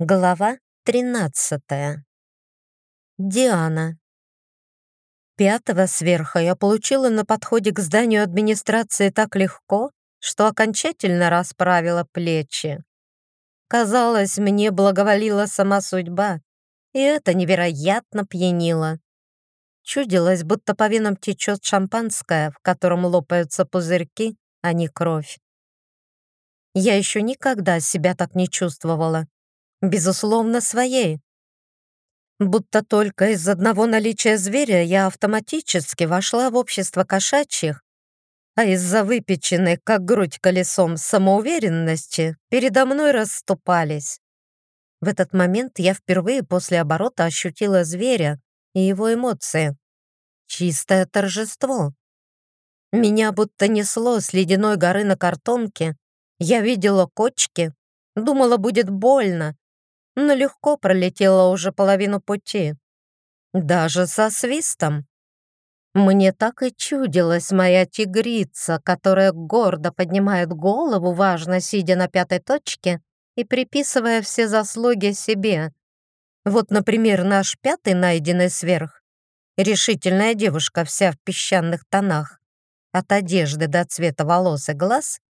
Глава 13. Диана. Пятого сверха я получила на подходе к зданию администрации так легко, что окончательно расправила плечи. Казалось, мне благоволила сама судьба, и это невероятно пьянило. Чудилось, будто по венам течет шампанское, в котором лопаются пузырьки, а не кровь. Я еще никогда себя так не чувствовала безусловно, своей. Будто только из одного наличия зверя я автоматически вошла в общество кошачьих, а из-за выпеченной, как грудь колесом, самоуверенности передо мной расступались. В этот момент я впервые после оборота ощутила зверя и его эмоции. Чистое торжество. Меня будто несло с ледяной горы на картонке. Я видела кочки, думала, будет больно, но легко пролетела уже половину пути. Даже со свистом. Мне так и чудилась моя тигрица, которая гордо поднимает голову, важно сидя на пятой точке и приписывая все заслуги себе. Вот, например, наш пятый найденный сверх. Решительная девушка вся в песчаных тонах, от одежды до цвета волос и глаз,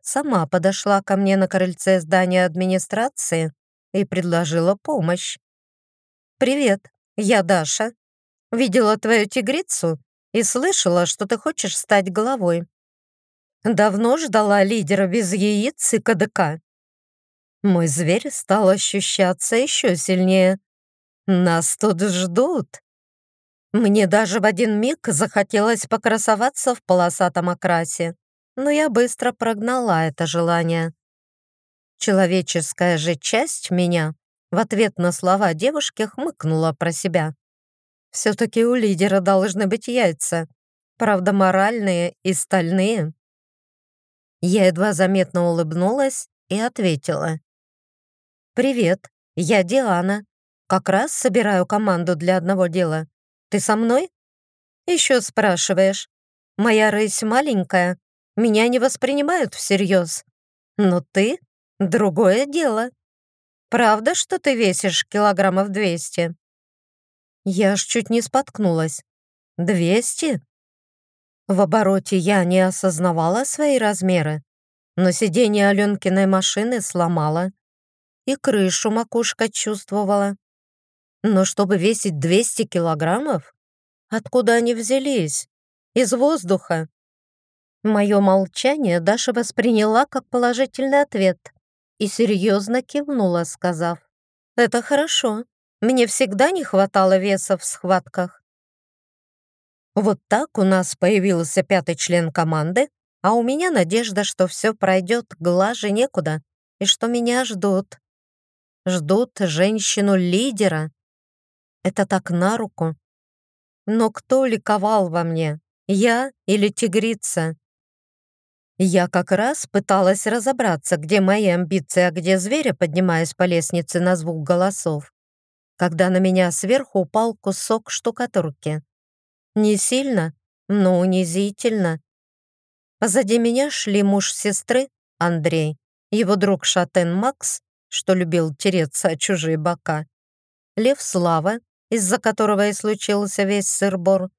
сама подошла ко мне на крыльце здания администрации и предложила помощь. «Привет, я Даша. Видела твою тигрицу и слышала, что ты хочешь стать главой. Давно ждала лидера без яиц и КДК. Мой зверь стал ощущаться еще сильнее. Нас тут ждут. Мне даже в один миг захотелось покрасоваться в полосатом окрасе, но я быстро прогнала это желание. Человеческая же часть меня в ответ на слова девушки хмыкнула про себя. Все-таки у лидера должны быть яйца, правда моральные и стальные. Я едва заметно улыбнулась и ответила. «Привет, я Диана. Как раз собираю команду для одного дела. Ты со мной?» «Еще спрашиваешь. Моя рысь маленькая, меня не воспринимают всерьез. Но ты Другое дело. Правда, что ты весишь килограммов двести? Я аж чуть не споткнулась. Двести? В обороте я не осознавала свои размеры, но сиденье Аленкиной машины сломала и крышу макушка чувствовала. Но чтобы весить 200 килограммов, откуда они взялись? Из воздуха. Мое молчание Даша восприняла как положительный ответ и серьезно кивнула, сказав, «Это хорошо. Мне всегда не хватало веса в схватках». Вот так у нас появился пятый член команды, а у меня надежда, что все пройдет глаже некуда и что меня ждут. Ждут женщину-лидера. Это так на руку. Но кто ликовал во мне, я или тигрица? Я как раз пыталась разобраться, где мои амбиции, а где зверя, поднимаясь по лестнице на звук голосов, когда на меня сверху упал кусок штукатурки. Не сильно, но унизительно. Позади меня шли муж сестры, Андрей, его друг Шатен Макс, что любил тереться о чужие бока, Лев Слава, из-за которого и случился весь сырбор,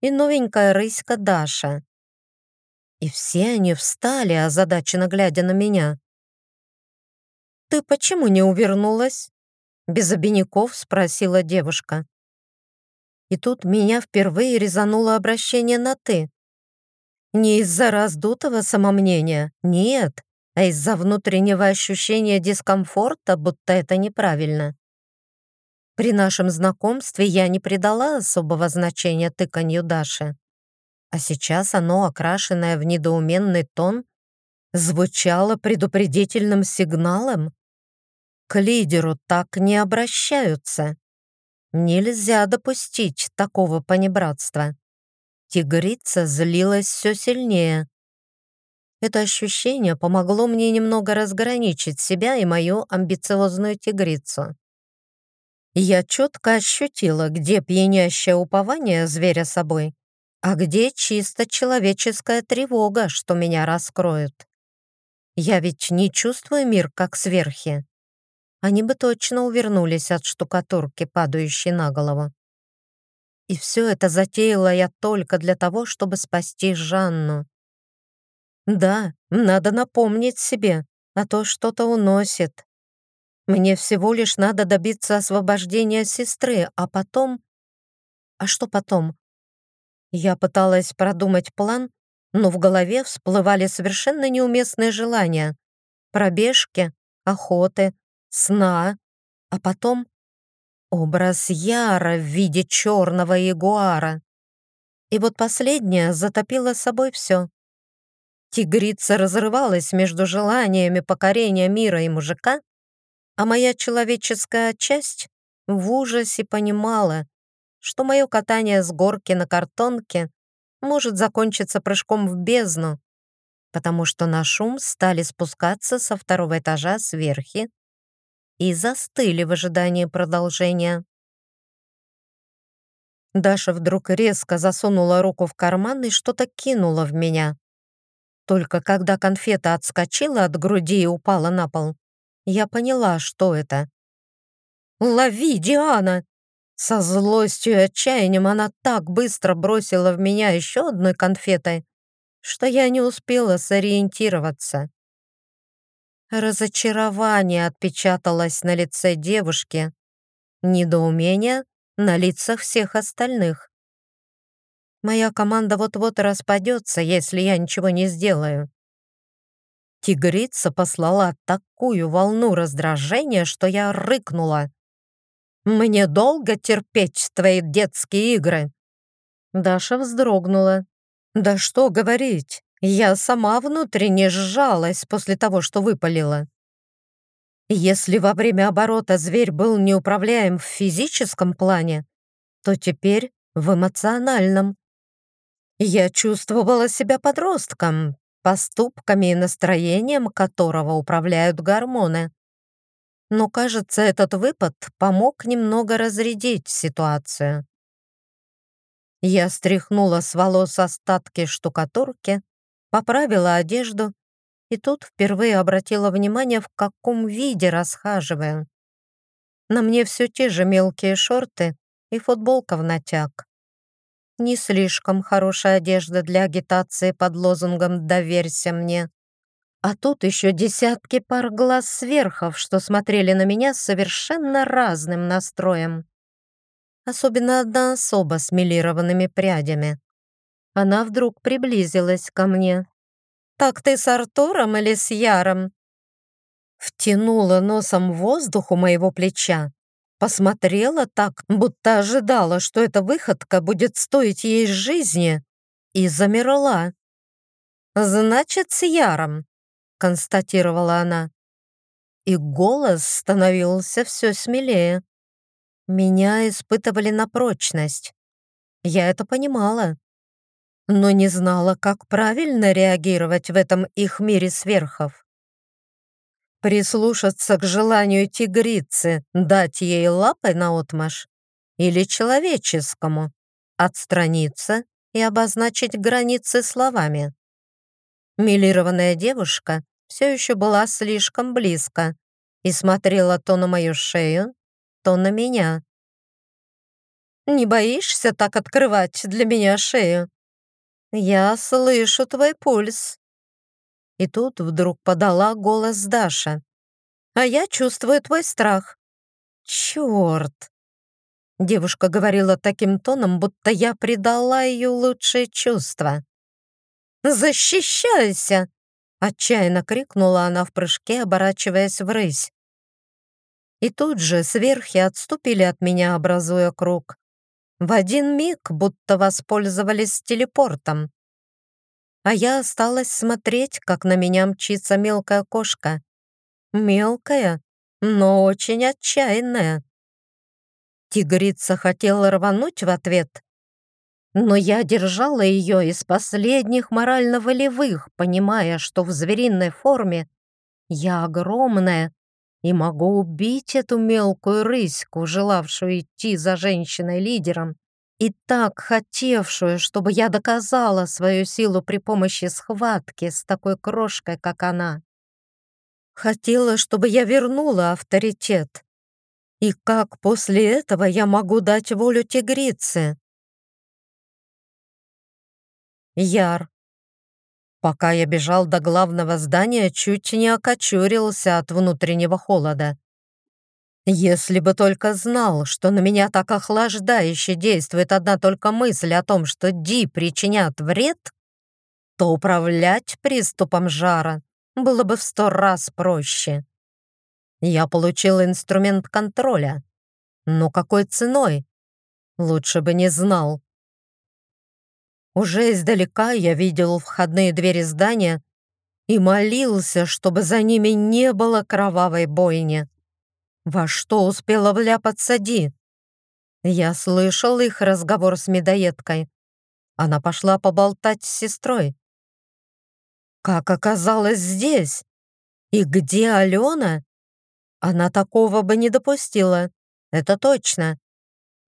и новенькая рыська Даша, и все они встали, озадаченно глядя на меня. «Ты почему не увернулась?» Без обиняков спросила девушка. И тут меня впервые резануло обращение на «ты». Не из-за раздутого самомнения, нет, а из-за внутреннего ощущения дискомфорта, будто это неправильно. При нашем знакомстве я не придала особого значения тыканью Даши а сейчас оно, окрашенное в недоуменный тон, звучало предупредительным сигналом. К лидеру так не обращаются. Нельзя допустить такого понебратства. Тигрица злилась все сильнее. Это ощущение помогло мне немного разграничить себя и мою амбициозную тигрицу. Я четко ощутила, где пьянящее упование зверя собой, а где чисто человеческая тревога, что меня раскроют? Я ведь не чувствую мир как сверхи. они бы точно увернулись от штукатурки, падающей на голову. И все это затеяла я только для того, чтобы спасти Жанну. Да, надо напомнить себе, а то что-то уносит. Мне всего лишь надо добиться освобождения сестры, а потом... А что потом? Я пыталась продумать план, но в голове всплывали совершенно неуместные желания. Пробежки, охоты, сна, а потом образ Яра в виде черного ягуара. И вот последнее затопило собой все. Тигрица разрывалась между желаниями покорения мира и мужика, а моя человеческая часть в ужасе понимала, что мое катание с горки на картонке может закончиться прыжком в бездну, потому что на шум стали спускаться со второго этажа сверхи и застыли в ожидании продолжения. Даша вдруг резко засунула руку в карман и что-то кинула в меня. Только когда конфета отскочила от груди и упала на пол, я поняла, что это. «Лови, Диана!» Со злостью и отчаянием она так быстро бросила в меня еще одной конфетой, что я не успела сориентироваться. Разочарование отпечаталось на лице девушки, недоумение на лицах всех остальных. Моя команда вот-вот распадется, если я ничего не сделаю. Тигрица послала такую волну раздражения, что я рыкнула. «Мне долго терпеть твои детские игры?» Даша вздрогнула. «Да что говорить, я сама внутренне сжалась после того, что выпалила. Если во время оборота зверь был неуправляем в физическом плане, то теперь в эмоциональном. Я чувствовала себя подростком, поступками и настроением которого управляют гормоны. Но, кажется, этот выпад помог немного разрядить ситуацию. Я стряхнула с волос остатки штукатурки, поправила одежду и тут впервые обратила внимание, в каком виде расхаживаю. На мне все те же мелкие шорты и футболка в натяг. Не слишком хорошая одежда для агитации под лозунгом «Доверься мне». А тут еще десятки пар глаз сверхов, что смотрели на меня с совершенно разным настроем. Особенно одна особа с милированными прядями. Она вдруг приблизилась ко мне. «Так ты с Артуром или с Яром?» Втянула носом воздух у моего плеча Посмотрела так, будто ожидала, что эта выходка будет стоить ей жизни, и замерла. «Значит, с Яром», — констатировала она. И голос становился все смелее. Меня испытывали на прочность. Я это понимала, но не знала, как правильно реагировать в этом их мире сверхов прислушаться к желанию тигрицы, дать ей лапой наотмашь, или человеческому, отстраниться и обозначить границы словами. Милированная девушка все еще была слишком близко и смотрела то на мою шею, то на меня. «Не боишься так открывать для меня шею?» «Я слышу твой пульс», и тут вдруг подала голос Даша. «А я чувствую твой страх». «Черт!» Девушка говорила таким тоном, будто я предала ее лучшие чувства. «Защищайся!» Отчаянно крикнула она в прыжке, оборачиваясь в рысь. И тут же сверхи отступили от меня, образуя круг. В один миг будто воспользовались телепортом а я осталась смотреть, как на меня мчится мелкая кошка. Мелкая, но очень отчаянная. Тигрица хотела рвануть в ответ, но я держала ее из последних морально-волевых, понимая, что в звериной форме я огромная и могу убить эту мелкую рыську, желавшую идти за женщиной-лидером и так хотевшую, чтобы я доказала свою силу при помощи схватки с такой крошкой, как она. Хотела, чтобы я вернула авторитет. И как после этого я могу дать волю тигрице? Яр. Пока я бежал до главного здания, чуть не окочурился от внутреннего холода. Если бы только знал, что на меня так охлаждающе действует одна только мысль о том, что Ди причинят вред, то управлять приступом жара было бы в сто раз проще. Я получил инструмент контроля. Но какой ценой? Лучше бы не знал. Уже издалека я видел входные двери здания и молился, чтобы за ними не было кровавой бойни. Во что успела вляпаться Ди? Я слышал их разговор с медоедкой. Она пошла поболтать с сестрой. Как оказалось здесь? И где Алена? Она такого бы не допустила, это точно.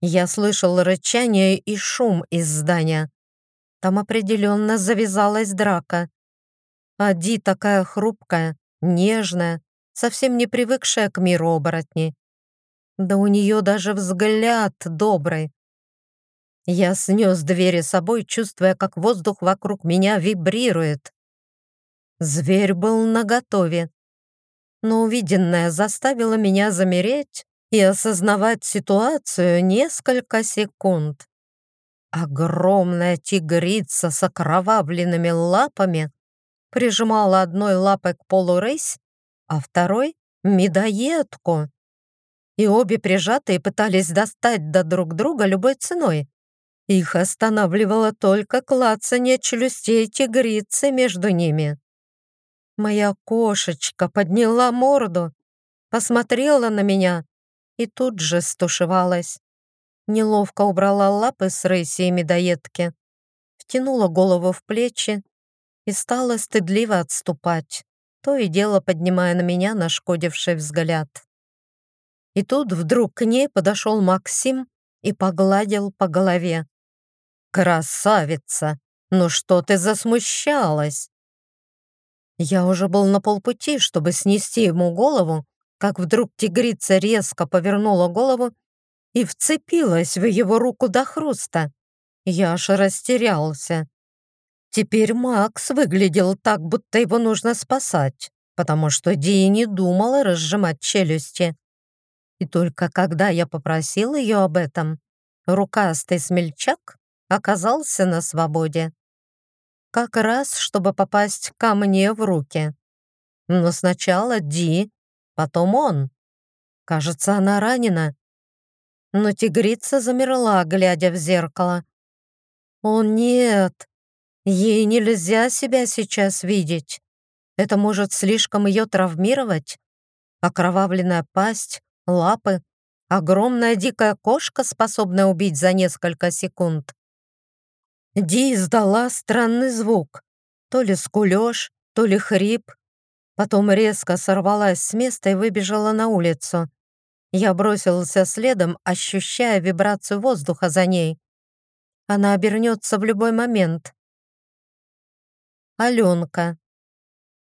Я слышал рычание и шум из здания. Там определенно завязалась драка. Ади такая хрупкая, нежная, совсем не привыкшая к миру оборотней. Да у нее даже взгляд добрый. Я снес двери собой, чувствуя, как воздух вокруг меня вибрирует. Зверь был наготове. Но увиденное заставило меня замереть и осознавать ситуацию несколько секунд. Огромная тигрица с окровавленными лапами прижимала одной лапой к полу рысь, а второй — медоедку. И обе прижатые пытались достать до друг друга любой ценой. Их останавливало только клацанье челюстей тигрицы между ними. Моя кошечка подняла морду, посмотрела на меня и тут же стушевалась. Неловко убрала лапы с рыси и медоедки, втянула голову в плечи и стала стыдливо отступать то и дело поднимая на меня нашкодивший взгляд. И тут вдруг к ней подошел Максим и погладил по голове. «Красавица! Ну что ты засмущалась?» Я уже был на полпути, чтобы снести ему голову, как вдруг тигрица резко повернула голову и вцепилась в его руку до хруста. Я аж растерялся. Теперь Макс выглядел так, будто его нужно спасать, потому что Ди не думала разжимать челюсти. И только когда я попросил ее об этом, рукастый смельчак оказался на свободе. Как раз, чтобы попасть ко мне в руки. Но сначала Ди, потом он. Кажется, она ранена. Но тигрица замерла, глядя в зеркало. «О нет, Ей нельзя себя сейчас видеть. Это может слишком ее травмировать. Окровавленная пасть, лапы, огромная дикая кошка, способная убить за несколько секунд. Ди издала странный звук. То ли скулёж, то ли хрип. Потом резко сорвалась с места и выбежала на улицу. Я бросился следом, ощущая вибрацию воздуха за ней. Она обернется в любой момент. Аленка.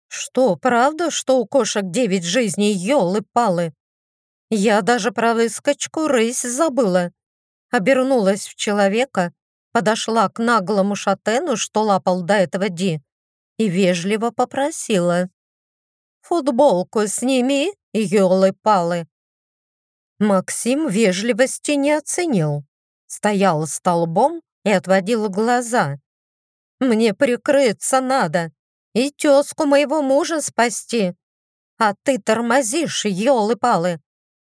Что, правда, что у кошек девять жизней, елы-палы? Я даже про выскочку рысь забыла. Обернулась в человека, подошла к наглому шатену, что лапал до этого Ди, и вежливо попросила. «Футболку сними, елы-палы». Максим вежливости не оценил. Стоял столбом и отводил глаза. Мне прикрыться надо и тезку моего мужа спасти. А ты тормозишь, елы-палы.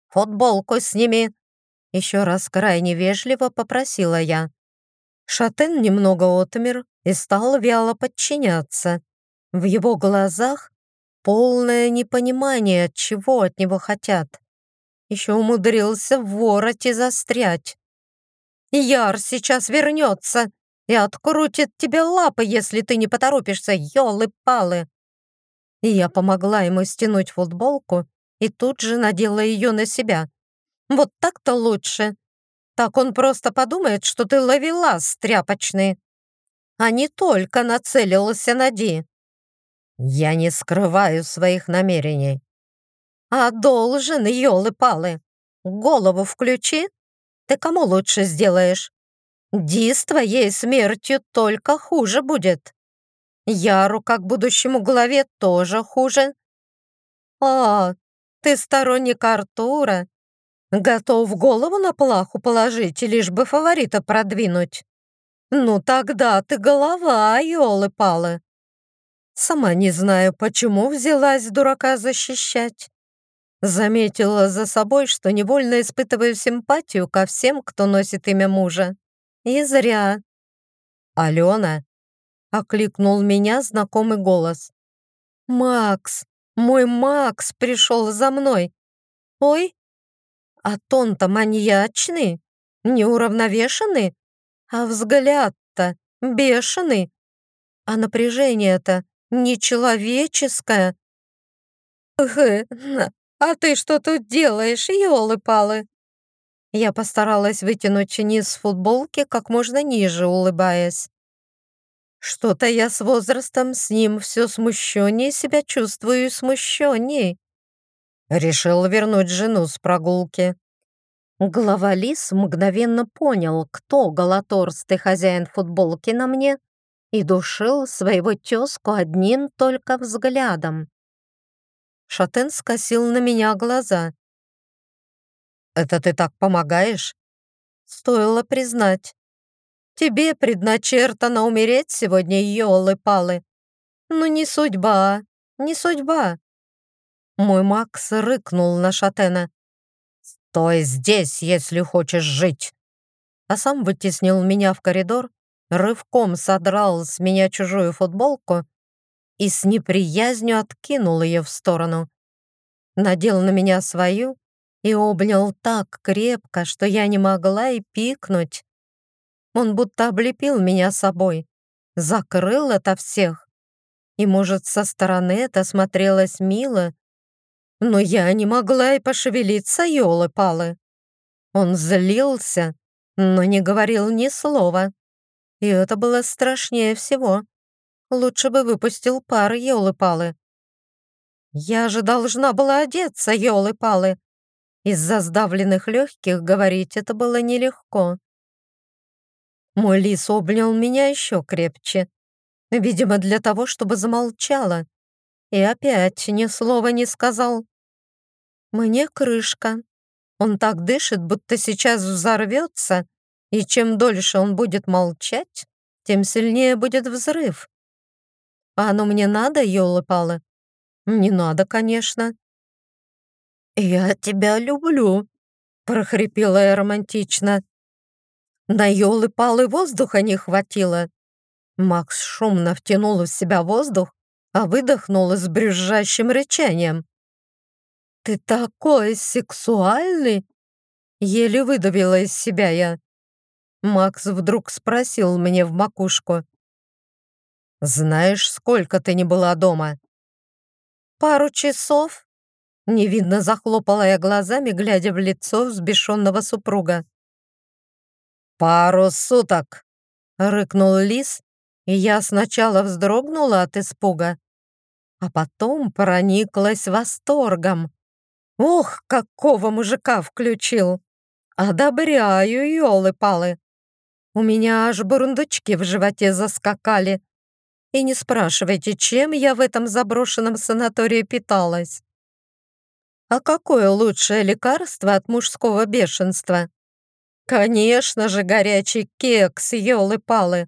Футболку сними. Еще раз крайне вежливо попросила я. Шатен немного отмер и стал вяло подчиняться. В его глазах полное непонимание, чего от него хотят. Еще умудрился в вороте застрять. «Яр сейчас вернется!» и открутит тебе лапы, если ты не поторопишься, ёлы-палы!» И я помогла ему стянуть футболку и тут же надела ее на себя. «Вот так-то лучше. Так он просто подумает, что ты ловила тряпочный, а не только нацелился на Ди». Я не скрываю своих намерений. А должен, елы-палы. Голову включи. Ты кому лучше сделаешь? Ди с твоей смертью только хуже будет. Яру, как будущему главе, тоже хуже. А, ты сторонник Артура? Готов голову на плаху положить, лишь бы фаворита продвинуть? Ну тогда ты голова, елы-палы. Сама не знаю, почему взялась дурака защищать. Заметила за собой, что невольно испытываю симпатию ко всем, кто носит имя мужа. И зря. «Алена!» — окликнул меня знакомый голос. «Макс! Мой Макс пришел за мной! Ой, а тон-то маньячный, неуравновешенный, а взгляд-то бешеный, а напряжение-то нечеловеческое. Хы, а ты что тут делаешь, елы-палы? Я постаралась вытянуть низ футболки как можно ниже, улыбаясь. Что-то я с возрастом с ним все смущеннее себя чувствую и смущенней. Решил вернуть жену с прогулки. Глава Лис мгновенно понял, кто голоторстый хозяин футболки на мне, и душил своего тезку одним только взглядом. Шатен скосил на меня глаза. «Это ты так помогаешь?» Стоило признать. «Тебе предначертано умереть сегодня, елы-палы. Ну не судьба, не судьба. Мой Макс рыкнул на Шатена. «Стой здесь, если хочешь жить!» А сам вытеснил меня в коридор, рывком содрал с меня чужую футболку и с неприязнью откинул ее в сторону. Надел на меня свою и обнял так крепко, что я не могла и пикнуть. Он будто облепил меня собой, закрыл это всех. И, может, со стороны это смотрелось мило, но я не могла и пошевелиться, елы-палы. Он злился, но не говорил ни слова. И это было страшнее всего. Лучше бы выпустил пар, елы-палы. Я же должна была одеться, елы-палы. Из-за сдавленных легких говорить это было нелегко. Мой лис обнял меня еще крепче. Видимо, для того, чтобы замолчала. И опять ни слова не сказал. Мне крышка. Он так дышит, будто сейчас взорвется, и чем дольше он будет молчать, тем сильнее будет взрыв. А оно мне надо, елы-палы? Не надо, конечно. «Я тебя люблю», — прохрипела я романтично. На елы-палы воздуха не хватило. Макс шумно втянул в себя воздух, а выдохнул с брюзжащим рычанием. «Ты такой сексуальный!» Еле выдавила из себя я. Макс вдруг спросил мне в макушку. «Знаешь, сколько ты не была дома?» «Пару часов?» Невидно захлопала я глазами, глядя в лицо взбешенного супруга. «Пару суток!» — рыкнул лис, и я сначала вздрогнула от испуга, а потом прониклась восторгом. Ох, какого мужика включил! Одобряю, елы-палы! У меня аж бурундучки в животе заскакали. И не спрашивайте, чем я в этом заброшенном санатории питалась. А какое лучшее лекарство от мужского бешенства? Конечно же, горячий кекс, елы-палы.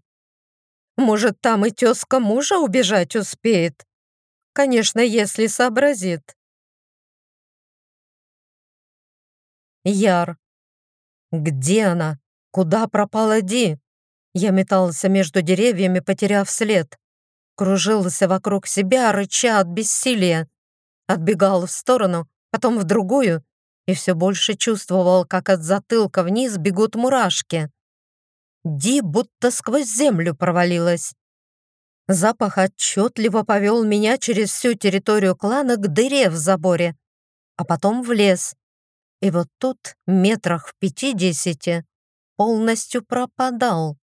Может, там и тезка мужа убежать успеет? Конечно, если сообразит. Яр. Где она? Куда пропала Ди? Я метался между деревьями, потеряв след. Кружился вокруг себя, рыча от бессилия. Отбегал в сторону, потом в другую, и все больше чувствовал, как от затылка вниз бегут мурашки. Ди будто сквозь землю провалилась. Запах отчетливо повел меня через всю территорию клана к дыре в заборе, а потом в лес, и вот тут, метрах в пятидесяти, полностью пропадал.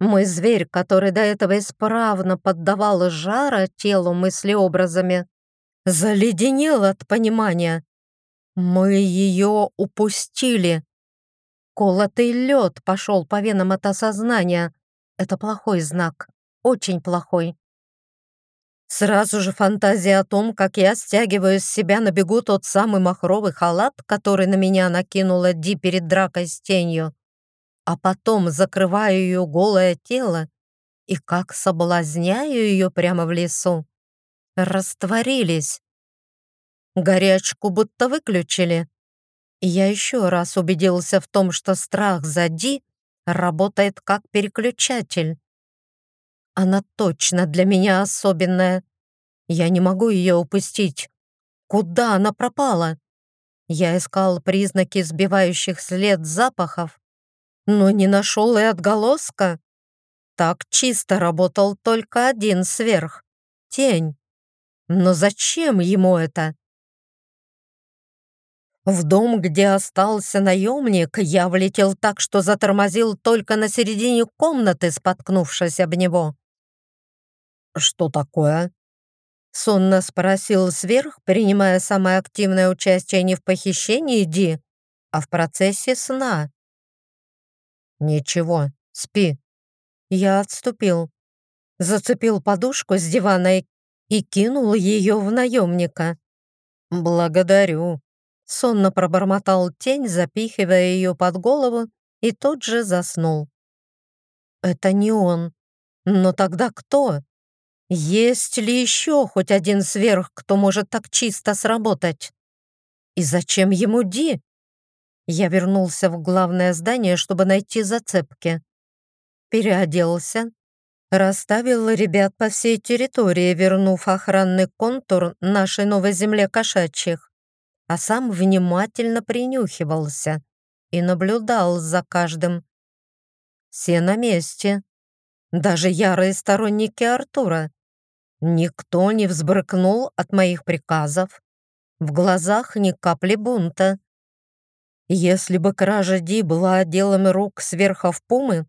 Мой зверь, который до этого исправно поддавал жара телу мыслеобразами, заледенел от понимания. Мы ее упустили. Колотый лед пошел по венам от осознания. Это плохой знак, очень плохой. Сразу же фантазия о том, как я стягиваю с себя на бегу тот самый махровый халат, который на меня накинула Ди перед дракой с тенью, а потом закрываю ее голое тело и как соблазняю ее прямо в лесу. Растворились. Горячку будто выключили. Я еще раз убедился в том, что страх за Ди работает как переключатель. Она точно для меня особенная. Я не могу ее упустить. Куда она пропала? Я искал признаки сбивающих след запахов, но не нашел и отголоска. Так чисто работал только один сверх — тень. Но зачем ему это? В дом, где остался наемник, я влетел так, что затормозил только на середине комнаты, споткнувшись об него. «Что такое?» Сонно спросил сверх, принимая самое активное участие не в похищении Ди, а в процессе сна. «Ничего, спи». Я отступил, зацепил подушку с дивана и кинул ее в наемника. «Благодарю», — сонно пробормотал тень, запихивая ее под голову, и тот же заснул. «Это не он. Но тогда кто?» Есть ли еще хоть один сверх, кто может так чисто сработать? И зачем ему Ди? Я вернулся в главное здание, чтобы найти зацепки. Переоделся, расставил ребят по всей территории, вернув охранный контур нашей новой земле кошачьих, а сам внимательно принюхивался и наблюдал за каждым. Все на месте, даже ярые сторонники Артура. Никто не взбрыкнул от моих приказов. В глазах ни капли бунта. Если бы кража Ди была делом рук сверхов Пумы,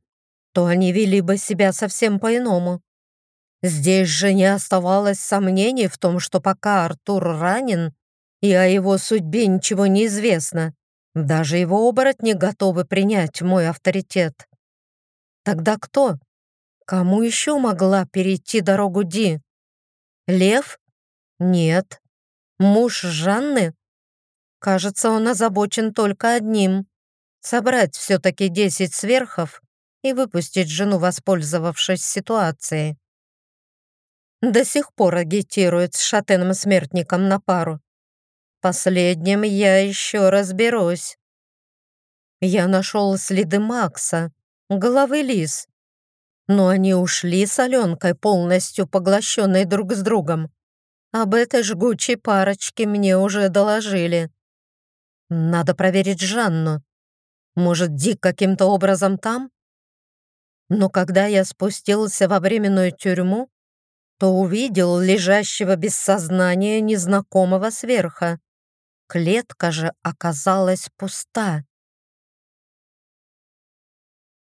то они вели бы себя совсем по-иному. Здесь же не оставалось сомнений в том, что пока Артур ранен и о его судьбе ничего не известно, даже его оборотни готовы принять мой авторитет. Тогда кто? Кому еще могла перейти дорогу Ди? Лев? Нет. Муж Жанны? Кажется, он озабочен только одним — собрать все-таки десять сверхов и выпустить жену, воспользовавшись ситуацией. До сих пор агитирует с шатеном-смертником на пару. Последним я еще разберусь. Я нашел следы Макса, головы лис, но они ушли с Аленкой, полностью поглощенной друг с другом. Об этой жгучей парочке мне уже доложили. Надо проверить Жанну. Может, Дик каким-то образом там? Но когда я спустился во временную тюрьму, то увидел лежащего без сознания незнакомого сверха. Клетка же оказалась пуста.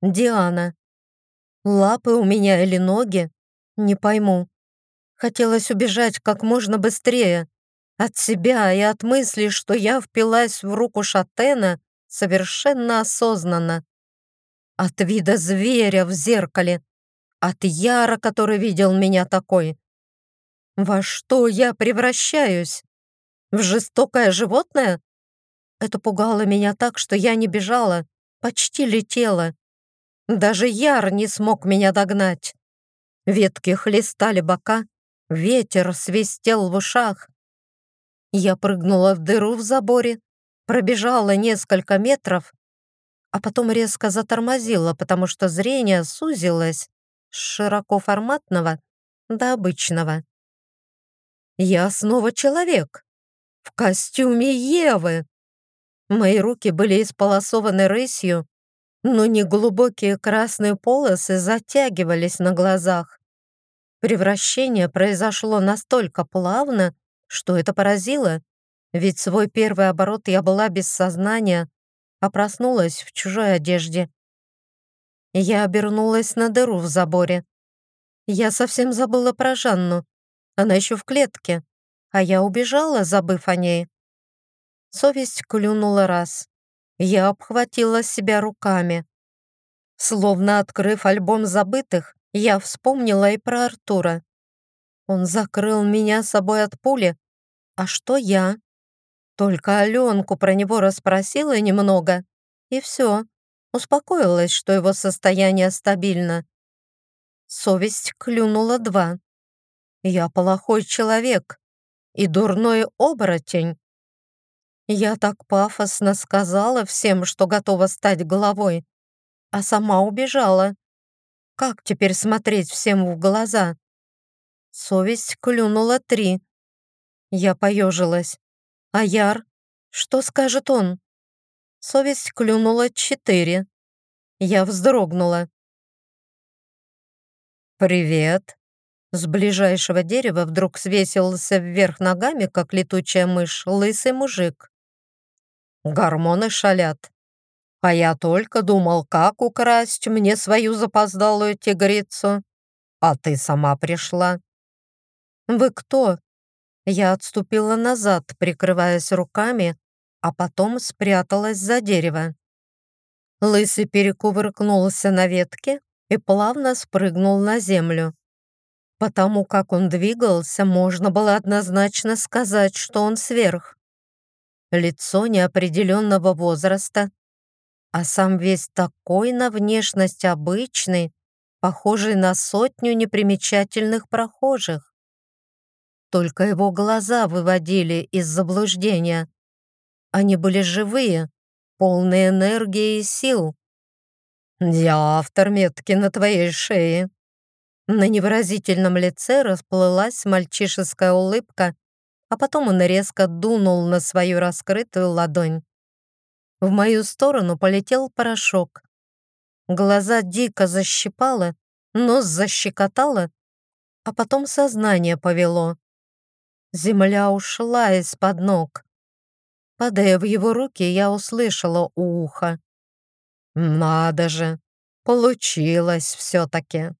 Диана. Лапы у меня или ноги? Не пойму. Хотелось убежать как можно быстрее. От себя и от мысли, что я впилась в руку шатена совершенно осознанно. От вида зверя в зеркале. От Яра, который видел меня такой. Во что я превращаюсь? В жестокое животное? Это пугало меня так, что я не бежала, почти летела. Даже Яр не смог меня догнать. Ветки хлестали бока, ветер свистел в ушах. Я прыгнула в дыру в заборе, пробежала несколько метров, а потом резко затормозила, потому что зрение сузилось с широкоформатного до обычного. Я снова человек, в костюме Евы. Мои руки были исполосованы рысью, но неглубокие красные полосы затягивались на глазах. Превращение произошло настолько плавно, что это поразило, ведь свой первый оборот я была без сознания, а проснулась в чужой одежде. Я обернулась на дыру в заборе. Я совсем забыла про Жанну. Она еще в клетке, а я убежала, забыв о ней. Совесть клюнула раз. Я обхватила себя руками. Словно открыв альбом забытых, я вспомнила и про Артура. Он закрыл меня собой от пули. А что я? Только Аленку про него расспросила немного, и все. Успокоилась, что его состояние стабильно. Совесть клюнула два. Я плохой человек и дурной оборотень. Я так пафосно сказала всем, что готова стать главой, а сама убежала. Как теперь смотреть всем в глаза? Совесть клюнула три. Я поежилась. А Яр? Что скажет он? Совесть клюнула четыре. Я вздрогнула. «Привет!» С ближайшего дерева вдруг свесился вверх ногами, как летучая мышь, лысый мужик. Гормоны шалят. А я только думал, как украсть мне свою запоздалую тигрицу. А ты сама пришла. Вы кто? Я отступила назад, прикрываясь руками, а потом спряталась за дерево. Лысый перекувыркнулся на ветке и плавно спрыгнул на землю. Потому как он двигался, можно было однозначно сказать, что он сверх. Лицо неопределенного возраста, а сам весь такой на внешность обычный, похожий на сотню непримечательных прохожих. Только его глаза выводили из заблуждения. Они были живые, полные энергии и сил. «Я автор метки на твоей шее». На невыразительном лице расплылась мальчишеская улыбка, а потом он резко дунул на свою раскрытую ладонь. В мою сторону полетел порошок. Глаза дико защипало, нос защекотало, а потом сознание повело. Земля ушла из-под ног. Падая в его руки, я услышала у уха. «Надо же! Получилось все-таки!»